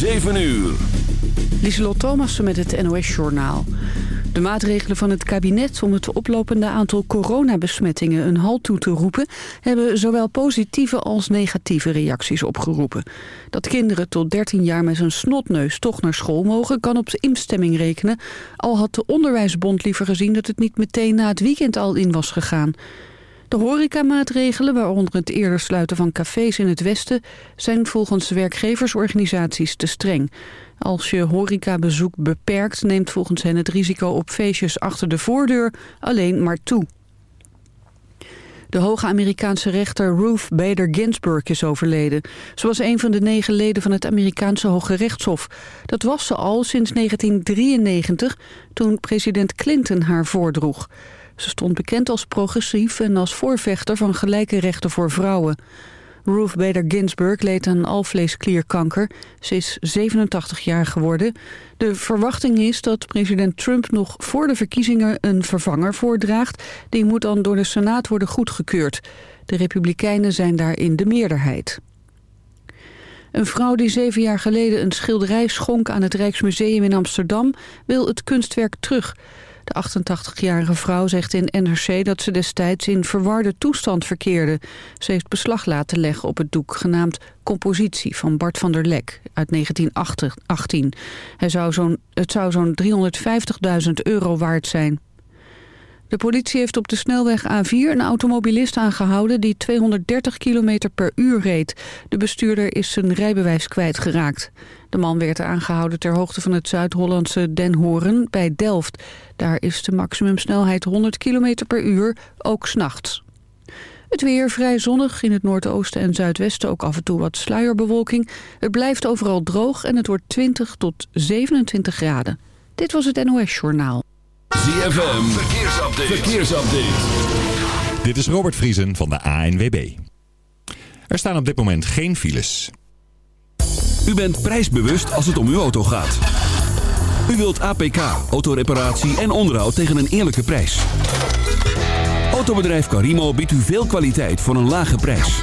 7 uur. Lieselot Thomassen met het NOS-journaal. De maatregelen van het kabinet om het oplopende aantal coronabesmettingen een halt toe te roepen... hebben zowel positieve als negatieve reacties opgeroepen. Dat kinderen tot 13 jaar met een snotneus toch naar school mogen... kan op instemming rekenen, al had de Onderwijsbond liever gezien... dat het niet meteen na het weekend al in was gegaan. De horecamaatregelen, waaronder het eerder sluiten van cafés in het Westen... zijn volgens werkgeversorganisaties te streng. Als je horecabezoek beperkt, neemt volgens hen het risico op feestjes achter de voordeur alleen maar toe. De hoge Amerikaanse rechter Ruth Bader Ginsburg is overleden. Ze was een van de negen leden van het Amerikaanse Hoge Rechtshof. Dat was ze al sinds 1993, toen president Clinton haar voordroeg. Ze stond bekend als progressief en als voorvechter van gelijke rechten voor vrouwen. Ruth Bader Ginsburg leed aan alvleesklierkanker. Ze is 87 jaar geworden. De verwachting is dat president Trump nog voor de verkiezingen een vervanger voordraagt. Die moet dan door de Senaat worden goedgekeurd. De Republikeinen zijn daar in de meerderheid. Een vrouw die zeven jaar geleden een schilderij schonk aan het Rijksmuseum in Amsterdam... wil het kunstwerk terug... De 88-jarige vrouw zegt in NRC dat ze destijds in verwarde toestand verkeerde. Ze heeft beslag laten leggen op het doek genaamd Compositie van Bart van der Lek uit 1918. Hij zou het zou zo'n 350.000 euro waard zijn. De politie heeft op de snelweg A4 een automobilist aangehouden die 230 km per uur reed. De bestuurder is zijn rijbewijs kwijtgeraakt. De man werd aangehouden ter hoogte van het Zuid-Hollandse Den Horen bij Delft. Daar is de maximumsnelheid 100 km per uur, ook s'nachts. Het weer vrij zonnig, in het noordoosten en zuidwesten ook af en toe wat sluierbewolking. Het blijft overal droog en het wordt 20 tot 27 graden. Dit was het NOS Journaal. ZFM, verkeersupdate. verkeersupdate. Dit is Robert Vriesen van de ANWB. Er staan op dit moment geen files. U bent prijsbewust als het om uw auto gaat. U wilt APK, autoreparatie en onderhoud tegen een eerlijke prijs. Autobedrijf Carimo biedt u veel kwaliteit voor een lage prijs.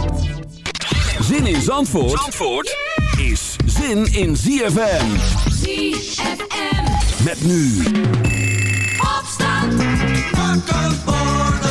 Zin in Zandvoort, Zandvoort is zin in ZFM. ZFM. Met nu Opstand. Worden. Kom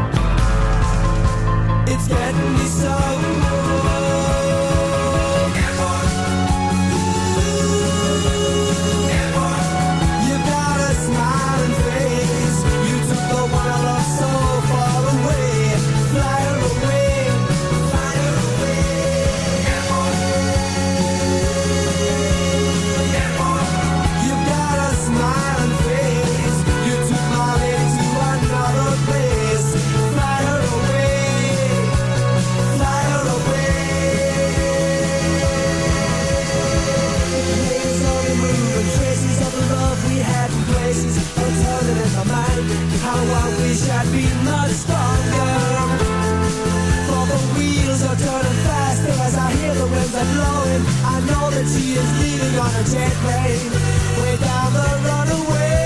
it's getting me so wish I'd been much stronger For the wheels are turning faster as I hear the winds are blowing. I know that she is leaving on a jet plane. Way down the runaway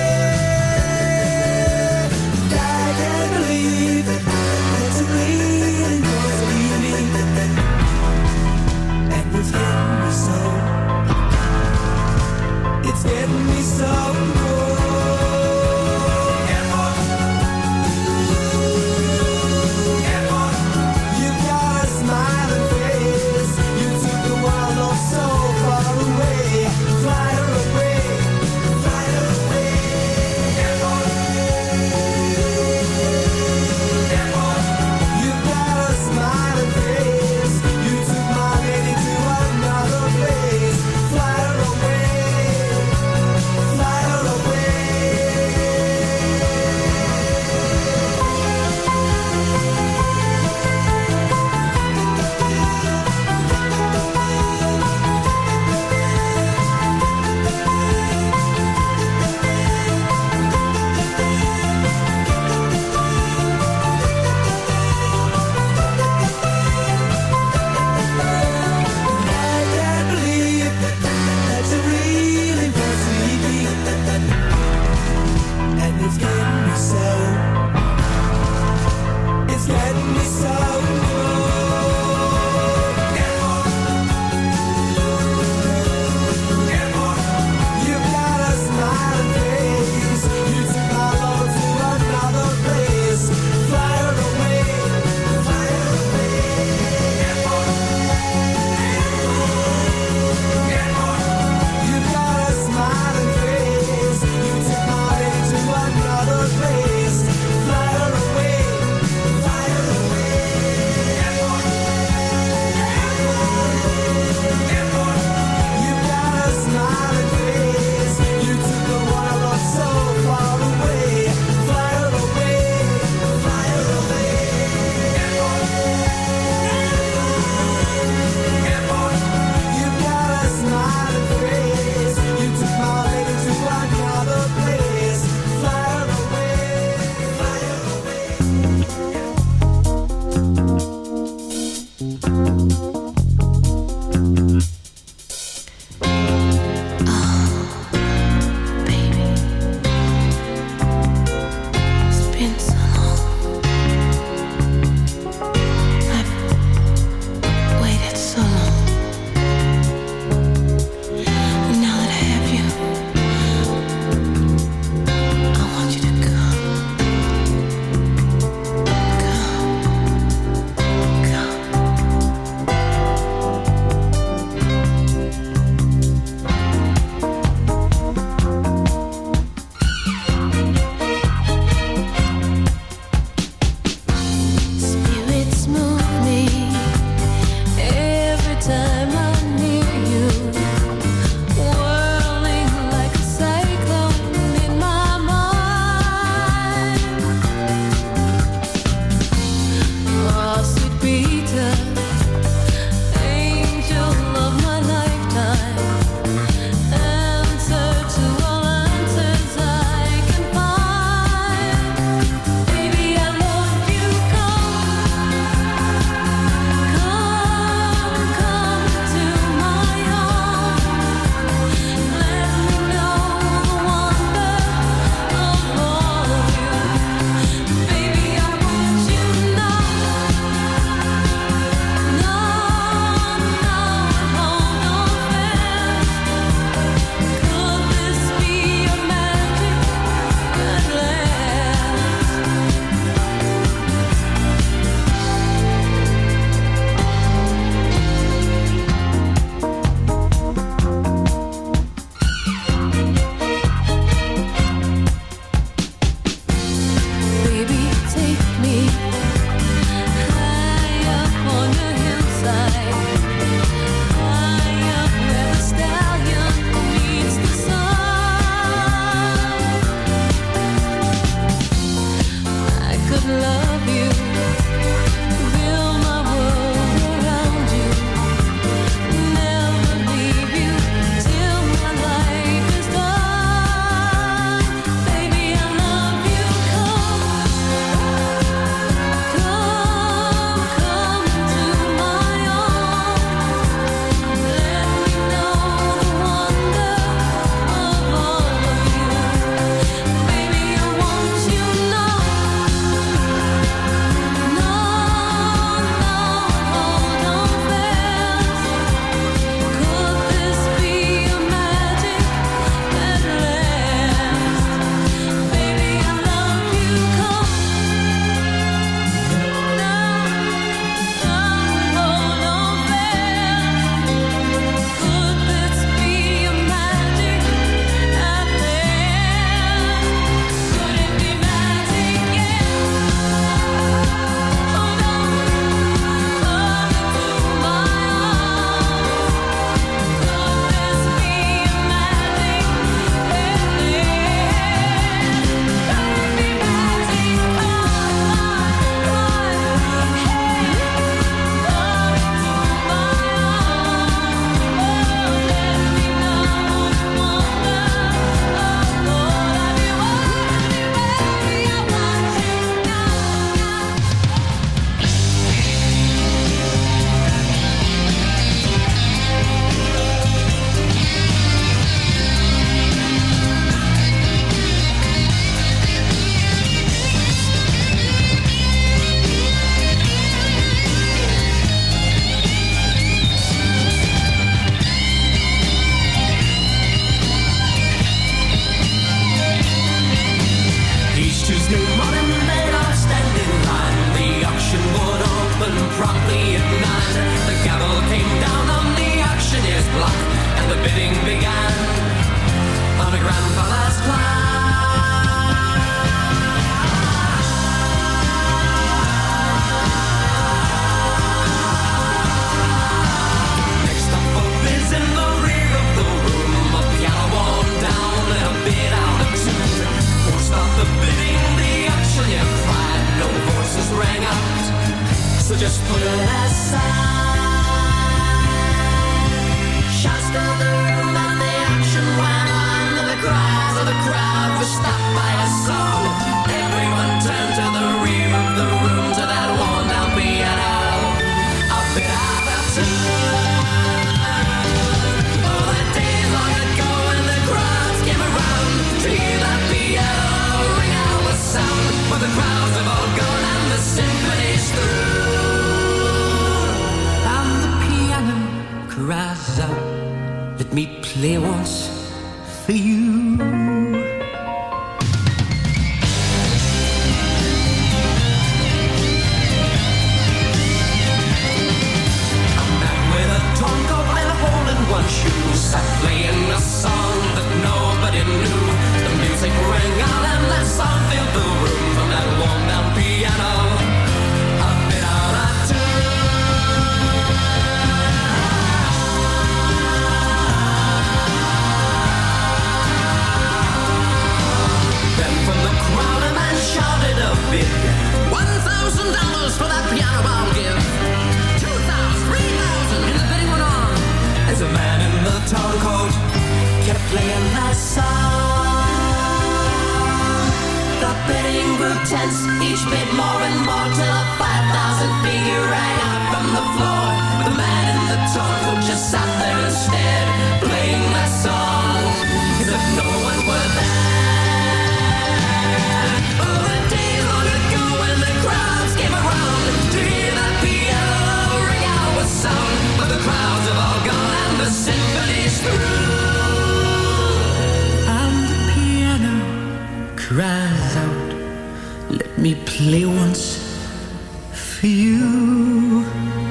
for you.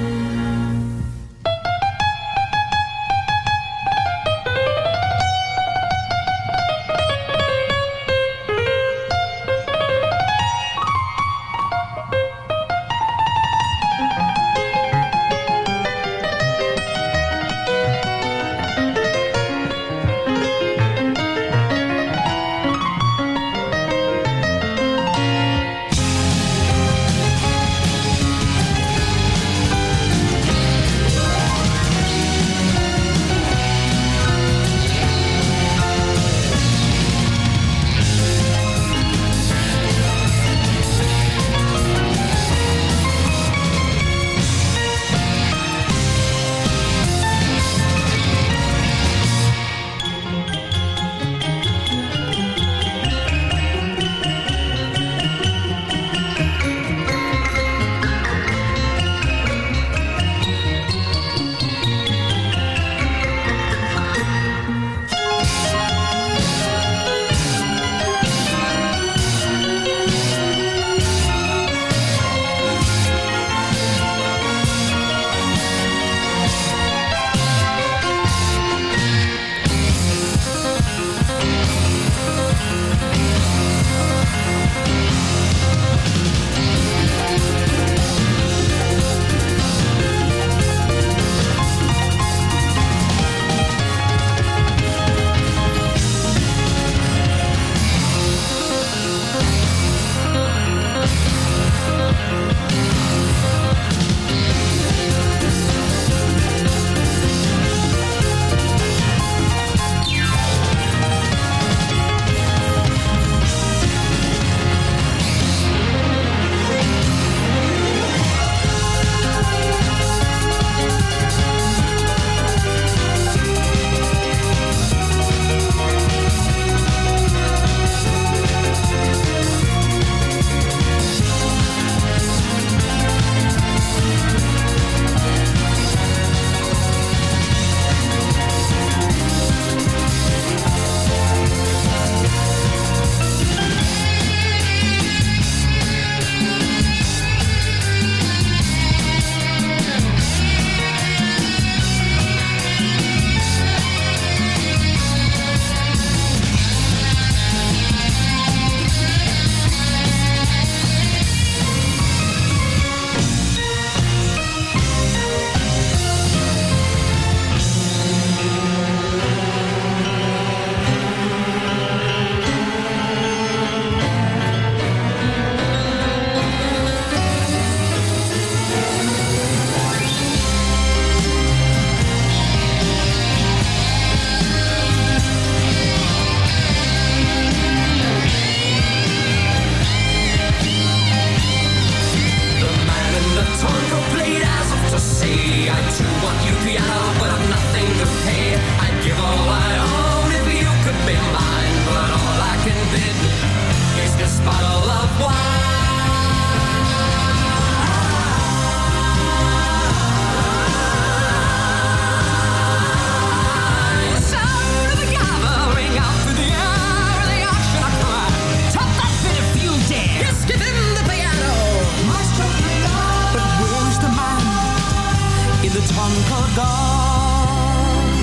uncle gone.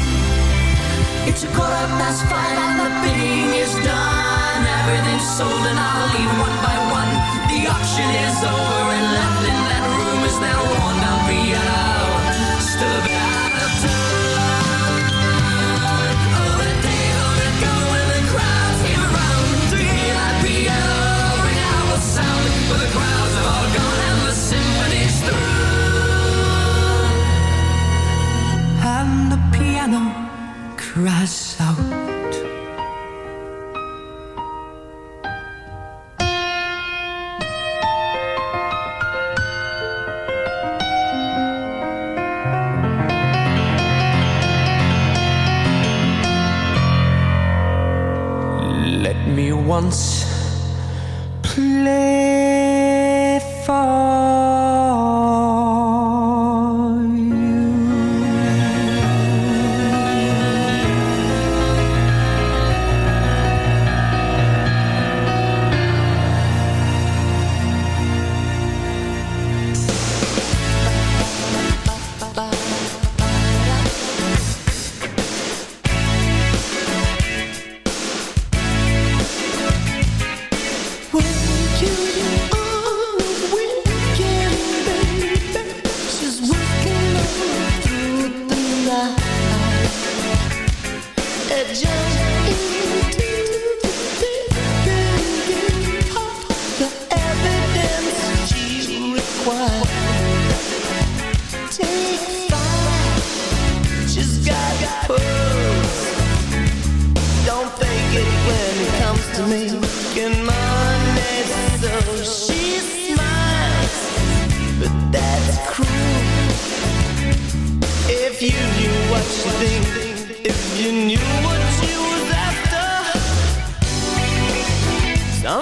It's a quarter past five and the bidding is done. Everything's sold and I'll leave one by one. The auction is over and left. crash out.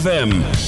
ZFM.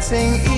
dancing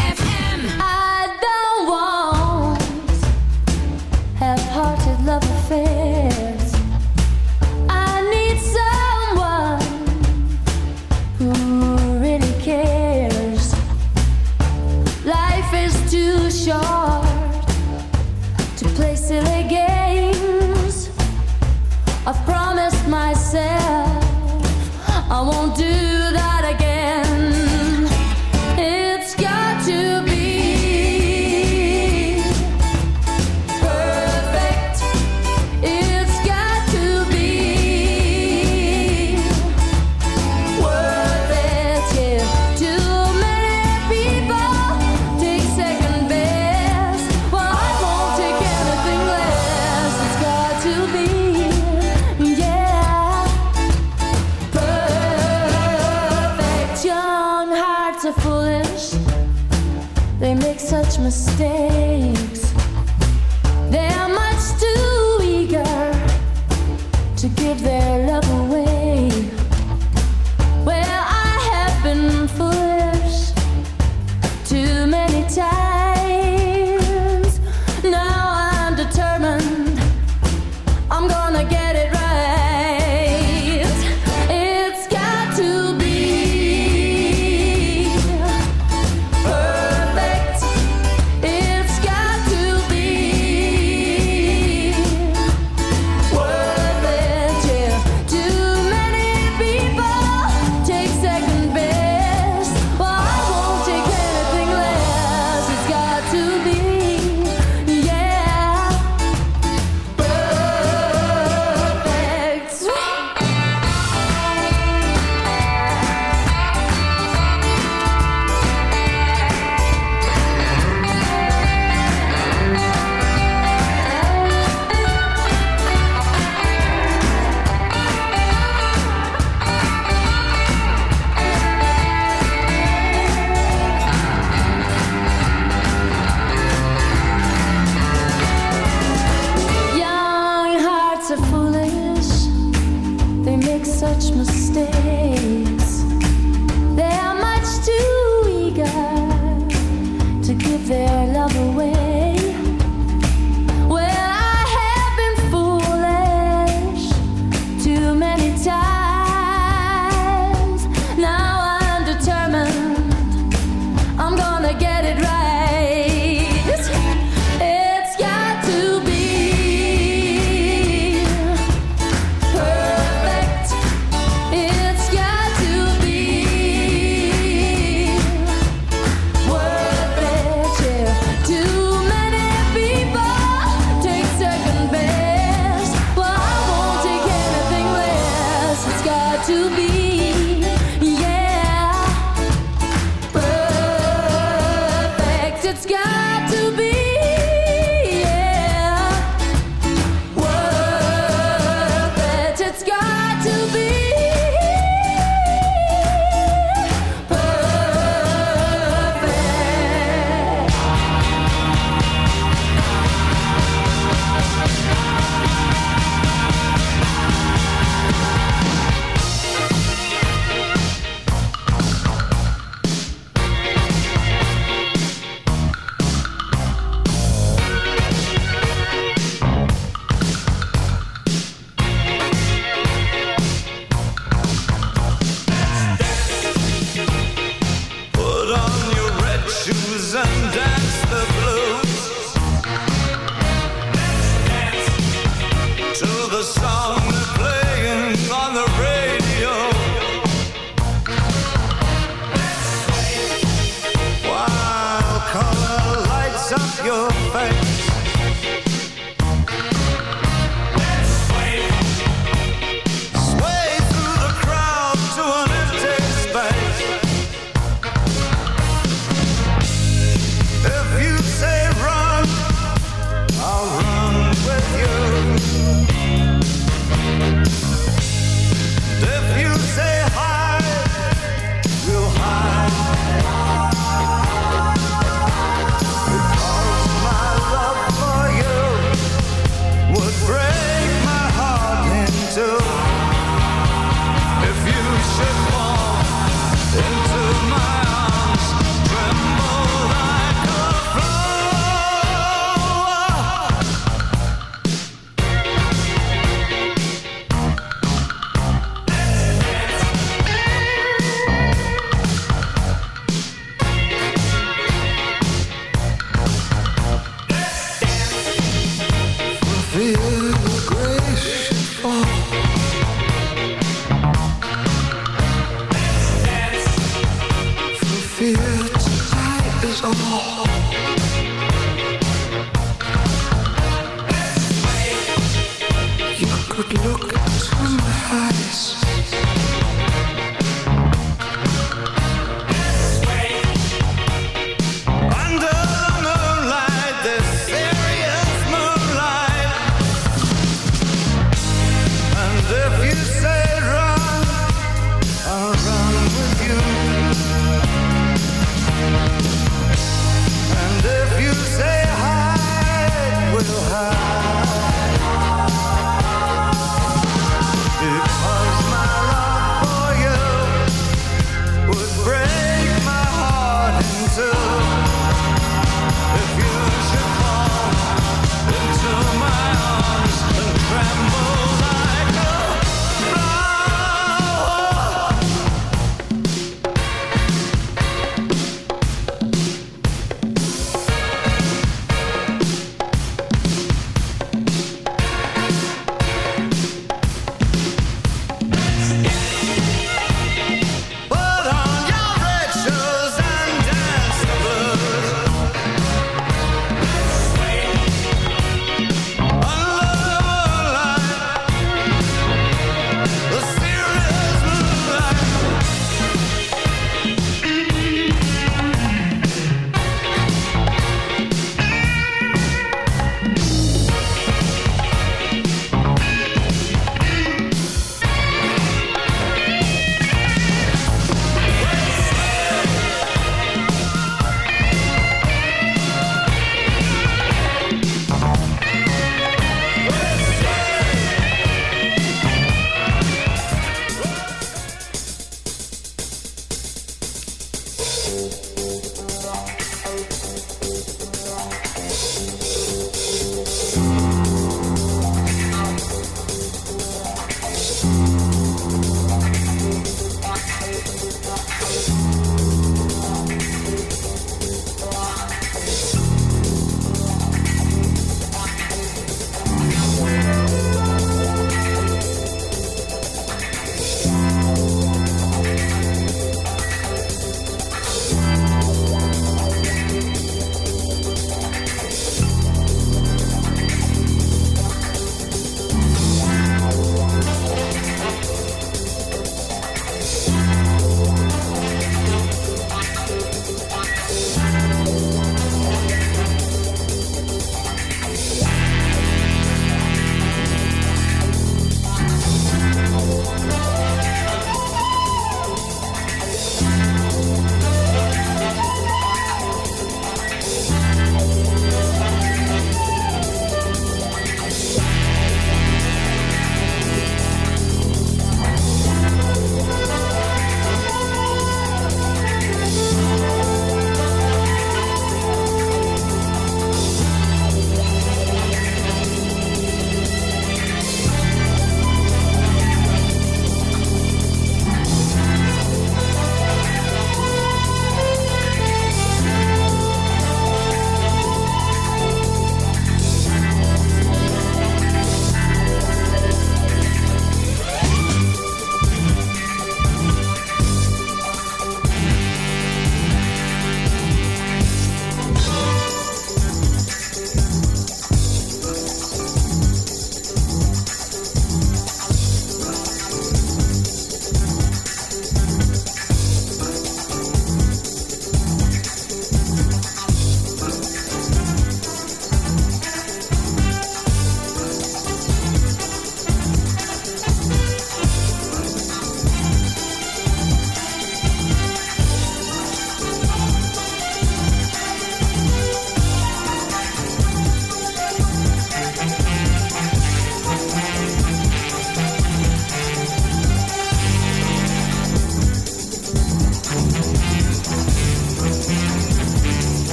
mistake.